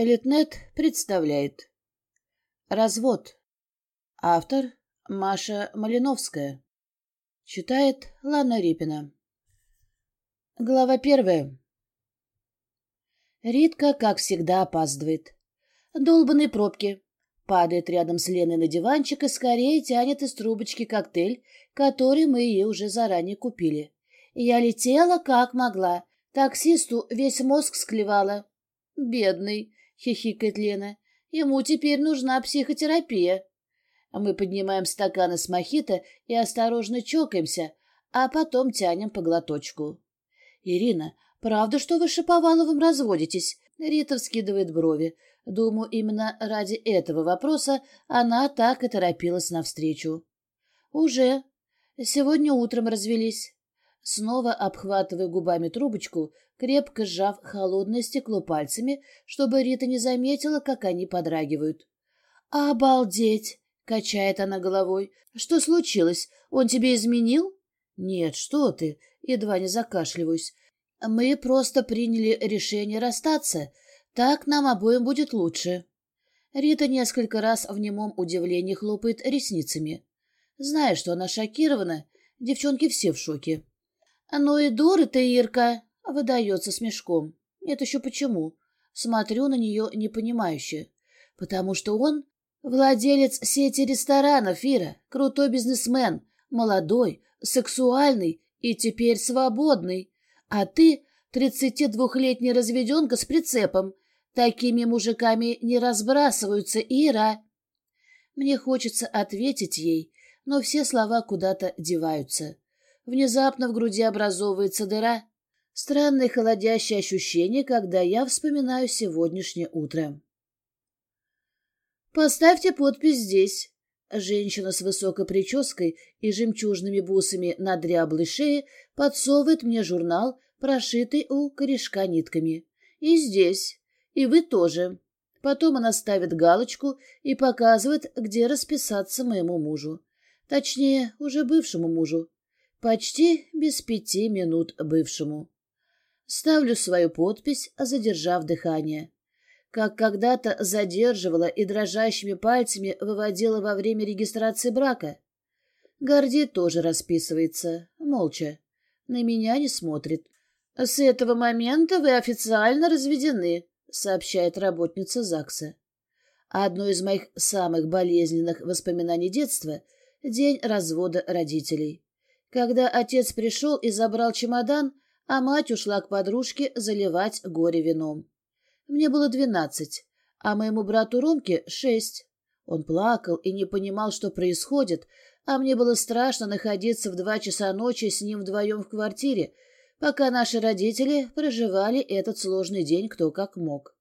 Элитнет представляет Развод Автор Маша Малиновская Читает Лана Рипина Глава первая Ритка, как всегда, опаздывает. Долбанные пробки. Падает рядом с Леной на диванчик и скорее тянет из трубочки коктейль, который мы ей уже заранее купили. Я летела как могла. Таксисту весь мозг склевала. Бедный. — хихикает Лена. «Ему теперь нужна психотерапия». Мы поднимаем стаканы с мохито и осторожно чокаемся, а потом тянем по глоточку. «Ирина, правда, что вы с Шаповаловым разводитесь?» Рита вскидывает брови. Думаю, именно ради этого вопроса она так и торопилась навстречу. «Уже. Сегодня утром развелись». Снова обхватывая губами трубочку, крепко сжав холодное стекло пальцами, чтобы Рита не заметила, как они подрагивают. «Обалдеть!» — качает она головой. «Что случилось? Он тебе изменил?» «Нет, что ты!» — едва не закашливаюсь. «Мы просто приняли решение расстаться. Так нам обоим будет лучше». Рита несколько раз в немом удивлении хлопает ресницами. Зная, что она шокирована, девчонки все в шоке. «Ну и дура ты, Ирка!» Выдается с мешком. Это еще почему? Смотрю на нее непонимающе. Потому что он владелец сети ресторанов, Ира, крутой бизнесмен, молодой, сексуальный и теперь свободный. А ты тридцати двухлетняя разведенка с прицепом. Такими мужиками не разбрасываются, Ира. Мне хочется ответить ей, но все слова куда-то деваются. Внезапно в груди образовывается дыра, Странное холодящее ощущение, когда я вспоминаю сегодняшнее утро. «Поставьте подпись здесь». Женщина с высокой прической и жемчужными бусами на дряблой шее подсовывает мне журнал, прошитый у корешка нитками. «И здесь. И вы тоже». Потом она ставит галочку и показывает, где расписаться моему мужу. Точнее, уже бывшему мужу. Почти без пяти минут бывшему. Ставлю свою подпись, задержав дыхание. Как когда-то задерживала и дрожащими пальцами выводила во время регистрации брака. Горди тоже расписывается, молча. На меня не смотрит. «С этого момента вы официально разведены», — сообщает работница ЗАГСа. Одно из моих самых болезненных воспоминаний детства — день развода родителей. Когда отец пришел и забрал чемодан, а мать ушла к подружке заливать горе вином. Мне было двенадцать, а моему брату Ромке шесть. Он плакал и не понимал, что происходит, а мне было страшно находиться в два часа ночи с ним вдвоем в квартире, пока наши родители проживали этот сложный день кто как мог.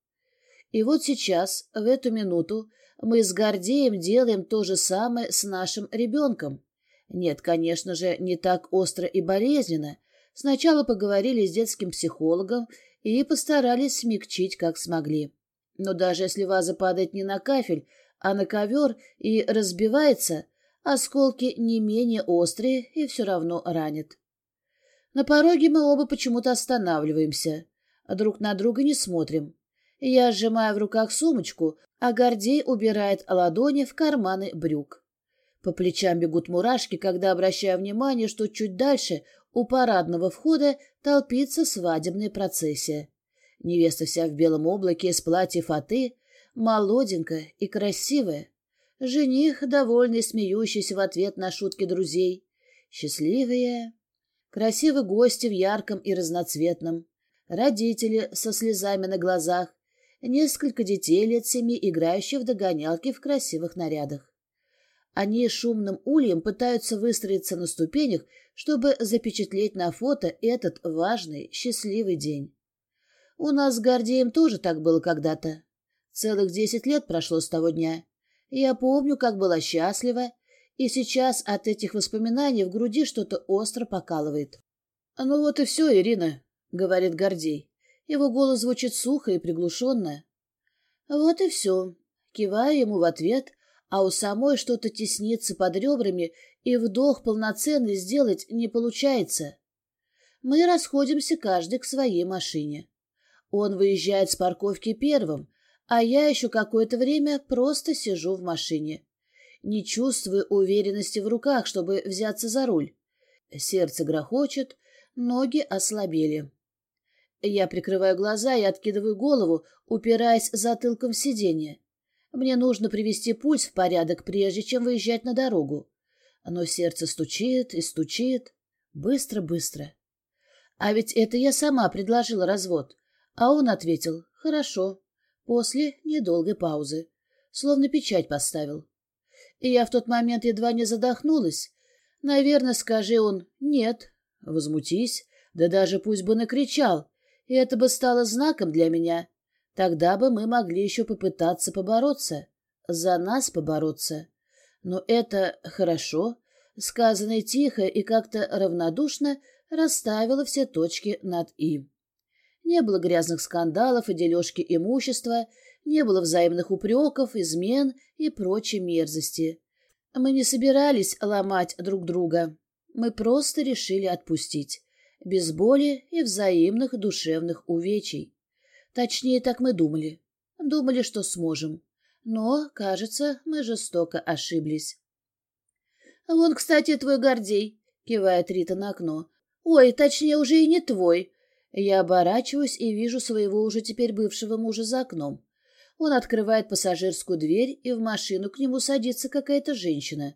И вот сейчас, в эту минуту, мы с Гордеем делаем то же самое с нашим ребенком. Нет, конечно же, не так остро и болезненно, Сначала поговорили с детским психологом и постарались смягчить, как смогли. Но даже если ваза падает не на кафель, а на ковер и разбивается, осколки не менее острые и все равно ранят. На пороге мы оба почему-то останавливаемся, а друг на друга не смотрим. Я сжимаю в руках сумочку, а Гордей убирает ладони в карманы брюк. По плечам бегут мурашки, когда обращаю внимание, что чуть дальше у парадного входа толпится свадебная процессия. Невеста вся в белом облаке из платья фаты, молоденькая и красивая. Жених, довольный, смеющийся в ответ на шутки друзей. Счастливые. Красивые гости в ярком и разноцветном. Родители со слезами на глазах. Несколько детей лет семи, играющих в догонялки в красивых нарядах. Они шумным ульем пытаются выстроиться на ступенях, чтобы запечатлеть на фото этот важный, счастливый день. У нас с Гордеем тоже так было когда-то. Целых десять лет прошло с того дня. Я помню, как была счастлива, и сейчас от этих воспоминаний в груди что-то остро покалывает. «Ну вот и все, Ирина», — говорит Гордей. Его голос звучит сухо и приглушенно. «Вот и все». Киваю ему в ответ, а у самой что-то теснится под ребрами, и вдох полноценный сделать не получается. Мы расходимся каждый к своей машине. Он выезжает с парковки первым, А я еще какое-то время просто сижу в машине. Не чувствую уверенности в руках, чтобы взяться за руль. Сердце грохочет, ноги ослабели. Я прикрываю глаза и откидываю голову, упираясь затылком в сиденье. Мне нужно привести пульс в порядок, прежде чем выезжать на дорогу. Но сердце стучит и стучит. Быстро-быстро. А ведь это я сама предложила развод. А он ответил «Хорошо». После недолгой паузы. Словно печать поставил. И я в тот момент едва не задохнулась. Наверное, скажи он «нет». Возмутись, да даже пусть бы накричал. И это бы стало знаком для меня. Тогда бы мы могли еще попытаться побороться. За нас побороться. Но это хорошо, сказанное тихо и как-то равнодушно, расставило все точки над «и». Не было грязных скандалов и дележки имущества, не было взаимных упреков, измен и прочей мерзости. Мы не собирались ломать друг друга. Мы просто решили отпустить. Без боли и взаимных душевных увечий. Точнее, так мы думали. Думали, что сможем. Но, кажется, мы жестоко ошиблись. «Вон, кстати, твой Гордей», — кивает Рита на окно. «Ой, точнее, уже и не твой. Я оборачиваюсь и вижу своего уже теперь бывшего мужа за окном. Он открывает пассажирскую дверь, и в машину к нему садится какая-то женщина.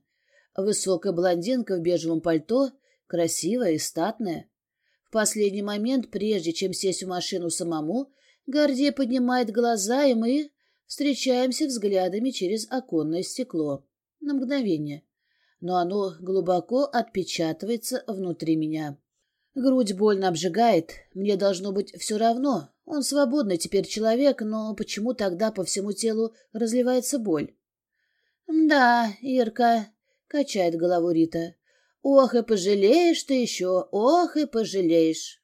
Высокая блондинка в бежевом пальто, красивая и статная. В последний момент, прежде чем сесть в машину самому, Гордей поднимает глаза, и мы встречаемся взглядами через оконное стекло. На мгновение. Но оно глубоко отпечатывается внутри меня. Грудь больно обжигает, мне должно быть все равно. Он свободный теперь человек, но почему тогда по всему телу разливается боль? «Да, Ирка», — качает голову Рита. «Ох, и пожалеешь ты еще, ох, и пожалеешь».